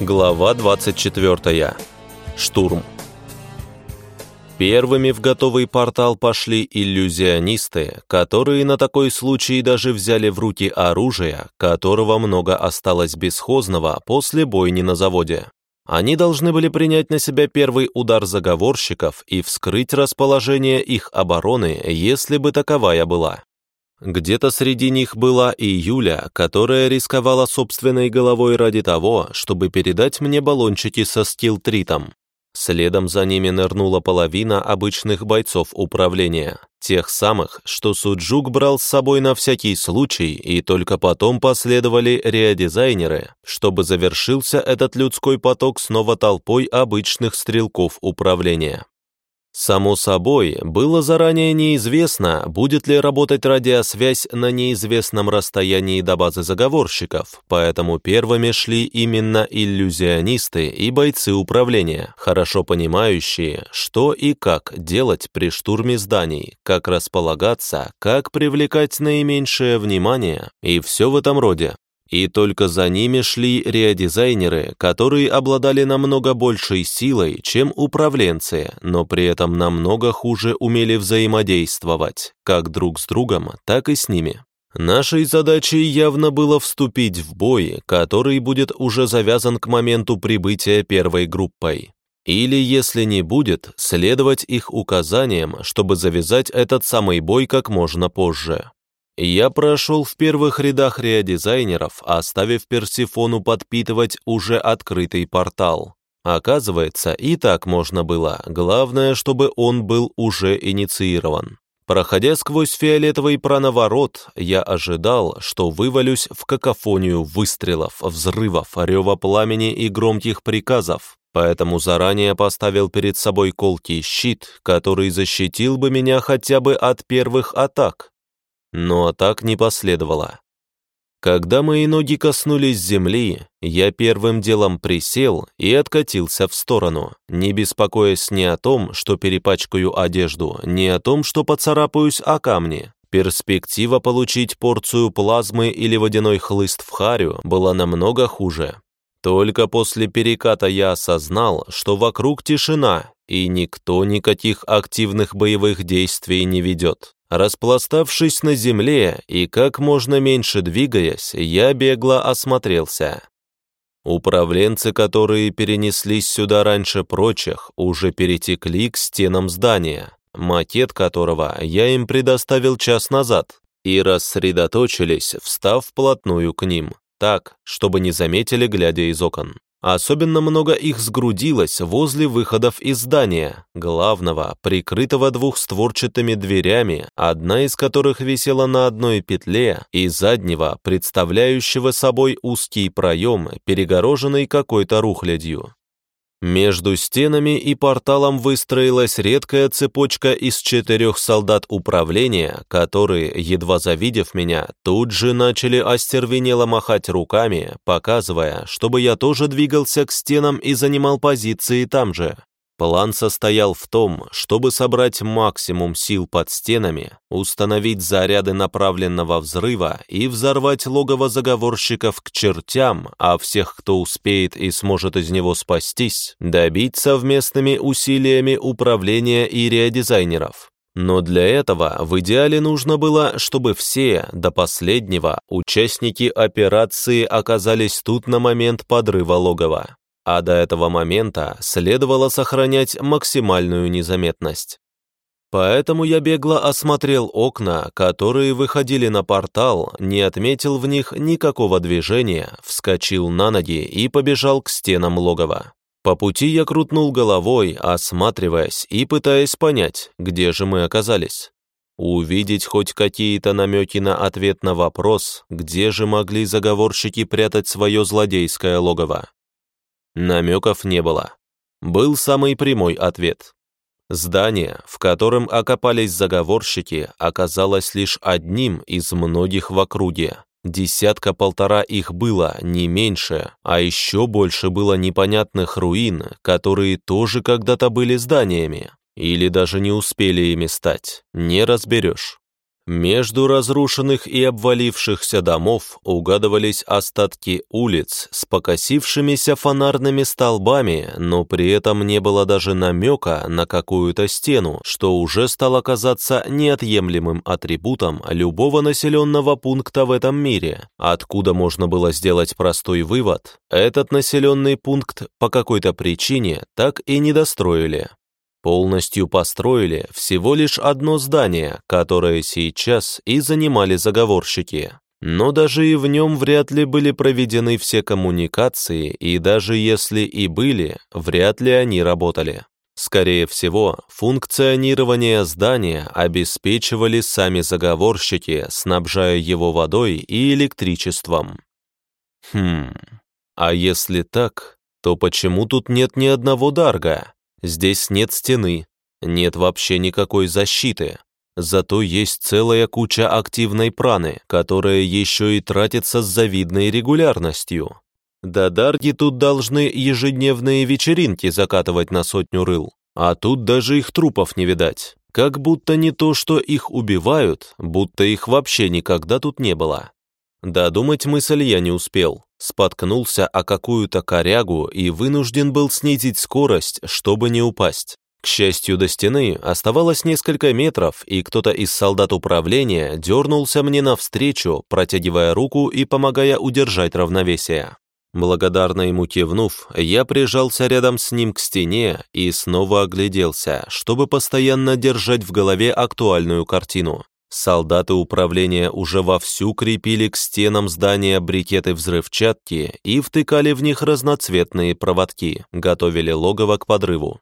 Глава 24. Штурм. Первыми в готовый портал пошли иллюзионисты, которые на такой случай даже взяли в руки оружие, которого много осталось бесхозного после бойни на заводе. Они должны были принять на себя первый удар заговорщиков и вскрыть расположение их обороны, если бы таковая была. Где-то среди них была и Юля, которая рисковала собственной головой ради того, чтобы передать мне баллончики со скилтритом. Следом за ними нырнула половина обычных бойцов управления, тех самых, что Суджук брал с собой на всякий случай, и только потом последовали реодизайнеры, чтобы завершился этот людской поток снова толпой обычных стрелков управления. Само собой, было заранее неизвестно, будет ли работать радиосвязь на неизвестном расстоянии до базы заговорщиков, поэтому первыми шли именно иллюзионисты и бойцы управления, хорошо понимающие, что и как делать при штурме зданий, как располагаться, как привлекать наименьшее внимание и все в этом роде. И только за ними шли реодизайнеры, которые обладали намного большей силой, чем управленцы, но при этом намного хуже умели взаимодействовать, как друг с другом, так и с ними. Нашей задачей явно было вступить в бой, который будет уже завязан к моменту прибытия первой группой. Или, если не будет, следовать их указаниям, чтобы завязать этот самый бой как можно позже. Я прошел в первых рядах реодизайнеров, оставив Персифону подпитывать уже открытый портал. Оказывается, и так можно было, главное, чтобы он был уже инициирован. Проходя сквозь фиолетовый прanaворот, я ожидал, что вывалюсь в какофонию выстрелов, взрывов, рева пламени и громких приказов, поэтому заранее поставил перед собой колкий щит, который защитил бы меня хотя бы от первых атак, но так не последовало. Когда мои ноги коснулись земли, я первым делом присел и откатился в сторону, не беспокоясь ни о том, что перепачкаю одежду, ни о том, что поцарапаюсь о камни. Перспектива получить порцию плазмы или водяной хлыст в харю была намного хуже. Только после переката я осознал, что вокруг тишина, и никто никаких активных боевых действий не ведет. Распластавшись на земле и как можно меньше двигаясь, я бегло осмотрелся. Управленцы, которые перенеслись сюда раньше прочих, уже перетекли к стенам здания, макет которого я им предоставил час назад, и рассредоточились, встав вплотную к ним, так, чтобы не заметили, глядя из окон. Особенно много их сгрудилось возле выходов из здания, главного, прикрытого двухстворчатыми дверями, одна из которых висела на одной петле, и заднего, представляющего собой узкий проем, перегороженный какой-то рухлядью. Между стенами и порталом выстроилась редкая цепочка из четырех солдат управления, которые, едва завидев меня, тут же начали остервенело махать руками, показывая, чтобы я тоже двигался к стенам и занимал позиции там же. План состоял в том, чтобы собрать максимум сил под стенами, установить заряды направленного взрыва и взорвать логово заговорщиков к чертям, а всех, кто успеет и сможет из него спастись, добить совместными усилиями управления и реодизайнеров. Но для этого в идеале нужно было, чтобы все, до последнего, участники операции оказались тут на момент подрыва логова а до этого момента следовало сохранять максимальную незаметность. Поэтому я бегло осмотрел окна, которые выходили на портал, не отметил в них никакого движения, вскочил на ноги и побежал к стенам логова. По пути я крутнул головой, осматриваясь и пытаясь понять, где же мы оказались. Увидеть хоть какие-то намеки на ответ на вопрос, где же могли заговорщики прятать свое злодейское логово. Намеков не было. Был самый прямой ответ. Здание, в котором окопались заговорщики, оказалось лишь одним из многих в округе. Десятка-полтора их было, не меньше, а еще больше было непонятных руин, которые тоже когда-то были зданиями. Или даже не успели ими стать, не разберешь. Между разрушенных и обвалившихся домов угадывались остатки улиц с покосившимися фонарными столбами, но при этом не было даже намека на какую-то стену, что уже стало казаться неотъемлемым атрибутом любого населенного пункта в этом мире. Откуда можно было сделать простой вывод? Этот населенный пункт по какой-то причине так и не достроили полностью построили всего лишь одно здание, которое сейчас и занимали заговорщики. Но даже и в нем вряд ли были проведены все коммуникации, и даже если и были, вряд ли они работали. Скорее всего, функционирование здания обеспечивали сами заговорщики, снабжая его водой и электричеством. Хм, а если так, то почему тут нет ни одного дарга? Здесь нет стены, нет вообще никакой защиты. Зато есть целая куча активной праны, которая еще и тратится с завидной регулярностью. Да дарги тут должны ежедневные вечеринки закатывать на сотню рыл, а тут даже их трупов не видать. Как будто не то, что их убивают, будто их вообще никогда тут не было. Додумать мысль я не успел споткнулся о какую-то корягу и вынужден был снизить скорость, чтобы не упасть. К счастью, до стены оставалось несколько метров, и кто-то из солдат управления дернулся мне навстречу, протягивая руку и помогая удержать равновесие. Благодарно ему кивнув, я прижался рядом с ним к стене и снова огляделся, чтобы постоянно держать в голове актуальную картину. Солдаты управления уже вовсю крепили к стенам здания брикеты взрывчатки и втыкали в них разноцветные проводки, готовили логово к подрыву.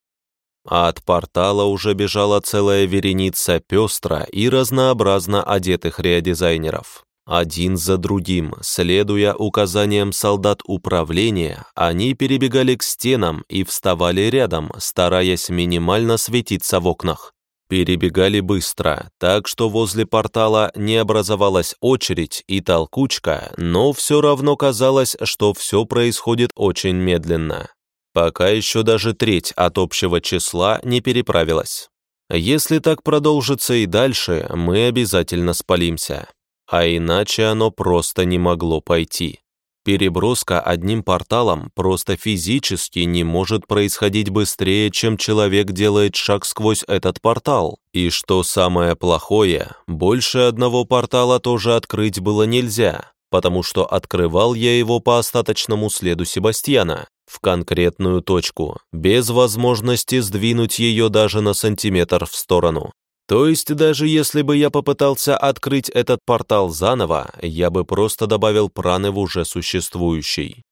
А от портала уже бежала целая вереница пестро и разнообразно одетых реодизайнеров. Один за другим, следуя указаниям солдат управления, они перебегали к стенам и вставали рядом, стараясь минимально светиться в окнах. Перебегали быстро, так что возле портала не образовалась очередь и толкучка, но все равно казалось, что все происходит очень медленно. Пока еще даже треть от общего числа не переправилась. Если так продолжится и дальше, мы обязательно спалимся. А иначе оно просто не могло пойти. Переброска одним порталом просто физически не может происходить быстрее, чем человек делает шаг сквозь этот портал. И что самое плохое, больше одного портала тоже открыть было нельзя, потому что открывал я его по остаточному следу Себастьяна, в конкретную точку, без возможности сдвинуть ее даже на сантиметр в сторону. То есть даже если бы я попытался открыть этот портал заново, я бы просто добавил праны в уже существующий.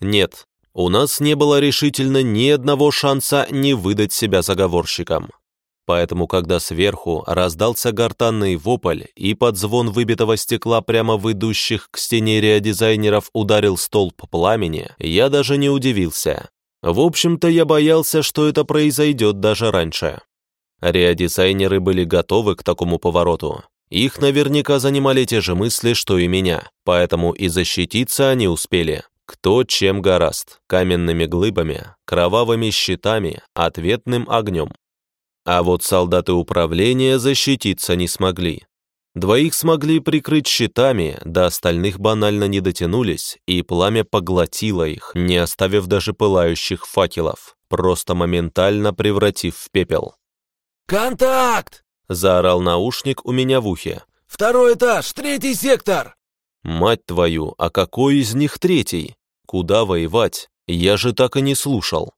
Нет, у нас не было решительно ни одного шанса не выдать себя заговорщикам. Поэтому, когда сверху раздался гортанный вопль и под звон выбитого стекла прямо в идущих к стене реодизайнеров ударил столб пламени, я даже не удивился. В общем-то, я боялся, что это произойдет даже раньше. Реодизайнеры были готовы к такому повороту. Их наверняка занимали те же мысли, что и меня, поэтому и защититься они успели. Кто чем гораст, каменными глыбами, кровавыми щитами, ответным огнем. А вот солдаты управления защититься не смогли. Двоих смогли прикрыть щитами, до остальных банально не дотянулись, и пламя поглотило их, не оставив даже пылающих факелов, просто моментально превратив в пепел. «Контакт!» — заорал наушник у меня в ухе. «Второй этаж, третий сектор!» «Мать твою, а какой из них третий? Куда воевать? Я же так и не слушал».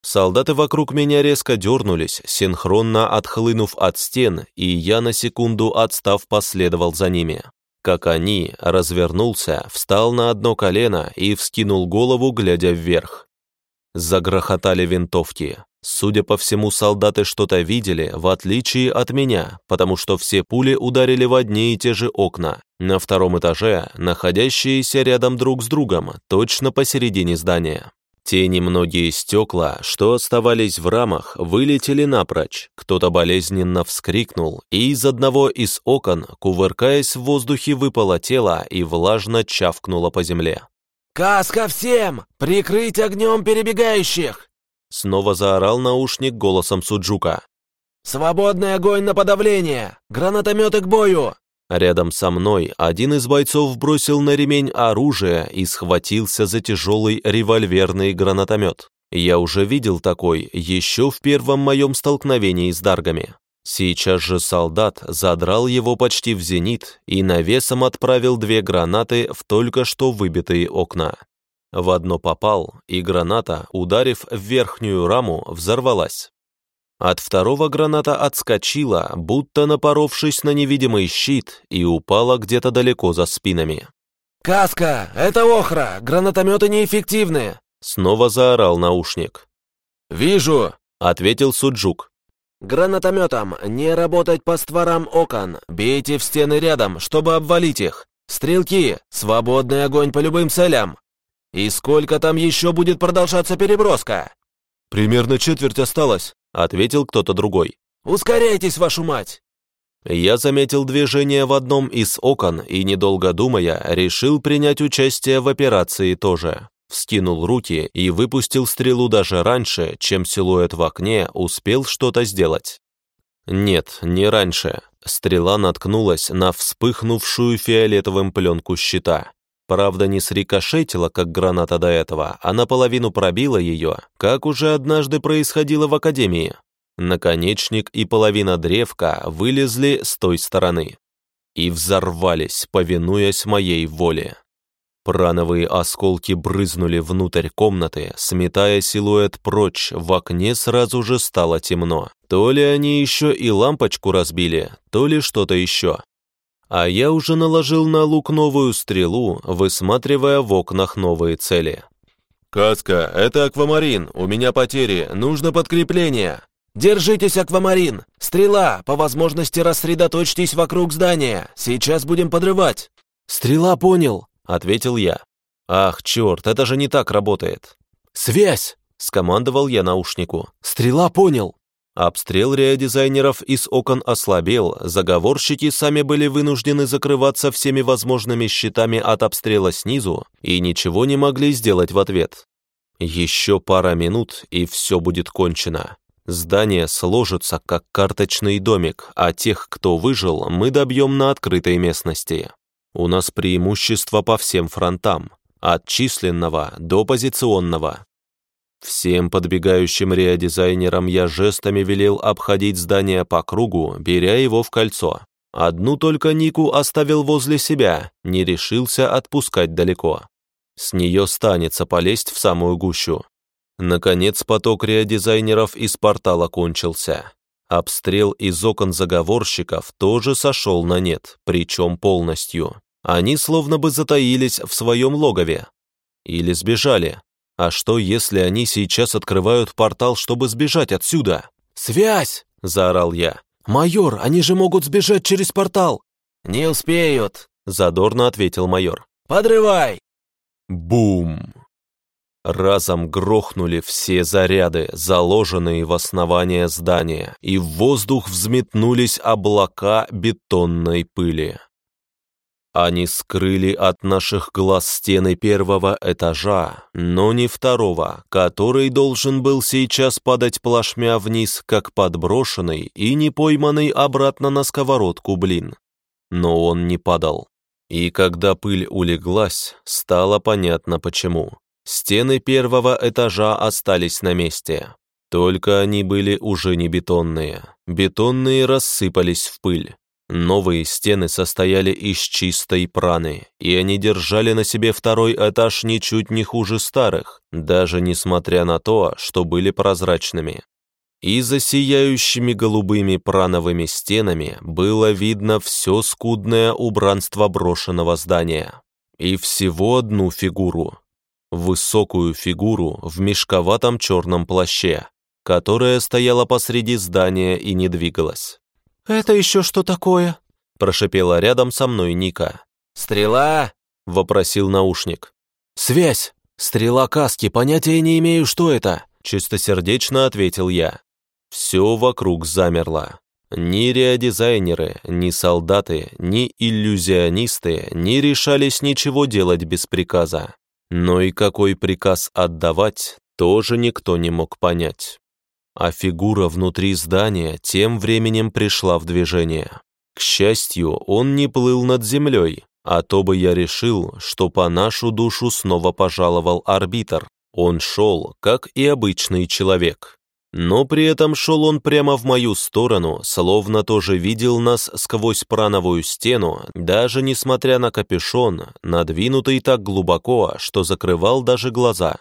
Солдаты вокруг меня резко дернулись, синхронно отхлынув от стен, и я на секунду отстав последовал за ними. Как они, развернулся, встал на одно колено и вскинул голову, глядя вверх. Загрохотали винтовки. Судя по всему, солдаты что-то видели, в отличие от меня, потому что все пули ударили в одни и те же окна, на втором этаже, находящиеся рядом друг с другом, точно посередине здания. Те немногие стекла, что оставались в рамах, вылетели напрочь. Кто-то болезненно вскрикнул, и из одного из окон, кувыркаясь в воздухе, выпало тело и влажно чавкнуло по земле. «Каска всем! Прикрыть огнем перебегающих!» Снова заорал наушник голосом Суджука. «Свободный огонь на подавление! Гранатометы к бою! Рядом со мной один из бойцов бросил на ремень оружие и схватился за тяжелый револьверный гранатомет. Я уже видел такой еще в первом моем столкновении с даргами. Сейчас же солдат задрал его почти в зенит и навесом отправил две гранаты в только что выбитые окна. В одно попал, и граната, ударив в верхнюю раму, взорвалась. От второго граната отскочила, будто напоровшись на невидимый щит, и упала где-то далеко за спинами. «Каска! Это охра! Гранатометы неэффективны!» Снова заорал наушник. «Вижу!» — ответил Суджук. «Гранатометом не работать по створам окон. Бейте в стены рядом, чтобы обвалить их. Стрелки, свободный огонь по любым целям. И сколько там еще будет продолжаться переброска?» «Примерно четверть осталось», — ответил кто-то другой. «Ускоряйтесь, вашу мать!» Я заметил движение в одном из окон и, недолго думая, решил принять участие в операции тоже. Вскинул руки и выпустил стрелу даже раньше, чем силуэт в окне успел что-то сделать. Нет, не раньше. Стрела наткнулась на вспыхнувшую фиолетовым пленку щита. Правда, не срикошетила, как граната до этого, а наполовину пробила ее, как уже однажды происходило в Академии. Наконечник и половина древка вылезли с той стороны и взорвались, повинуясь моей воле. Прановые осколки брызнули внутрь комнаты, сметая силуэт прочь, в окне сразу же стало темно. То ли они еще и лампочку разбили, то ли что-то еще. А я уже наложил на лук новую стрелу, высматривая в окнах новые цели. «Каска, это аквамарин, у меня потери, нужно подкрепление!» «Держитесь, аквамарин! Стрела! По возможности рассредоточьтесь вокруг здания! Сейчас будем подрывать!» «Стрела, понял!» — ответил я. «Ах, черт, это же не так работает!» «Связь!» — скомандовал я наушнику. «Стрела, понял!» Обстрел реодизайнеров из окон ослабел, заговорщики сами были вынуждены закрываться всеми возможными щитами от обстрела снизу и ничего не могли сделать в ответ. Еще пара минут, и все будет кончено. Здание сложится, как карточный домик, а тех, кто выжил, мы добьем на открытой местности. У нас преимущество по всем фронтам, от численного до позиционного. Всем подбегающим реодизайнерам я жестами велел обходить здание по кругу, беря его в кольцо. Одну только Нику оставил возле себя, не решился отпускать далеко. С нее станется полезть в самую гущу. Наконец поток реодизайнеров из портала кончился. Обстрел из окон заговорщиков тоже сошел на нет, причем полностью. Они словно бы затаились в своем логове. Или сбежали. А что, если они сейчас открывают портал, чтобы сбежать отсюда? «Связь!» — заорал я. «Майор, они же могут сбежать через портал!» «Не успеют!» — задорно ответил майор. «Подрывай!» Бум! Разом грохнули все заряды, заложенные в основание здания, и в воздух взметнулись облака бетонной пыли. Они скрыли от наших глаз стены первого этажа, но не второго, который должен был сейчас падать плашмя вниз, как подброшенный и не пойманный обратно на сковородку блин. Но он не падал. И когда пыль улеглась, стало понятно почему. Стены первого этажа остались на месте. Только они были уже не бетонные. Бетонные рассыпались в пыль. Новые стены состояли из чистой праны, и они держали на себе второй этаж ничуть не хуже старых, даже несмотря на то, что были прозрачными. И за сияющими голубыми прановыми стенами было видно все скудное убранство брошенного здания. И всего одну фигуру. Высокую фигуру в мешковатом черном плаще, которая стояла посреди здания и не двигалась. «Это еще что такое?» – прошипела рядом со мной Ника. «Стрела?» – вопросил наушник. «Связь! Стрела каски, понятия не имею, что это!» – чистосердечно ответил я. Все вокруг замерло. Ни реодизайнеры, ни солдаты, ни иллюзионисты не решались ничего делать без приказа. Но и какой приказ отдавать, тоже никто не мог понять а фигура внутри здания тем временем пришла в движение. К счастью, он не плыл над землей, а то бы я решил, что по нашу душу снова пожаловал арбитр. Он шел, как и обычный человек. Но при этом шел он прямо в мою сторону, словно тоже видел нас сквозь прановую стену, даже несмотря на капюшон, надвинутый так глубоко, что закрывал даже глаза.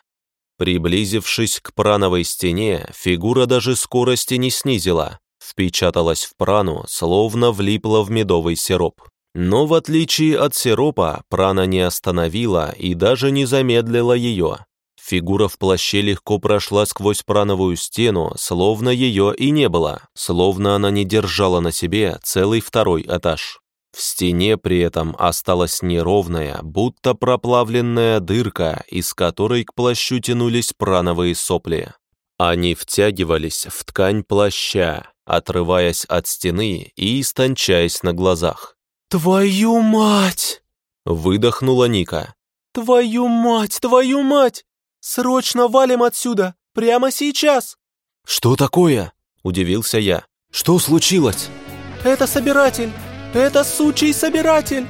Приблизившись к прановой стене, фигура даже скорости не снизила, впечаталась в прану, словно влипла в медовый сироп. Но в отличие от сиропа, прана не остановила и даже не замедлила ее. Фигура в плаще легко прошла сквозь прановую стену, словно ее и не было, словно она не держала на себе целый второй этаж. В стене при этом осталась неровная, будто проплавленная дырка, из которой к плащу тянулись прановые сопли. Они втягивались в ткань плаща, отрываясь от стены и истончаясь на глазах. «Твою мать!» — выдохнула Ника. «Твою мать, твою мать! Срочно валим отсюда! Прямо сейчас!» «Что такое?» — удивился я. «Что случилось?» «Это собиратель! Это сучий собиратель!»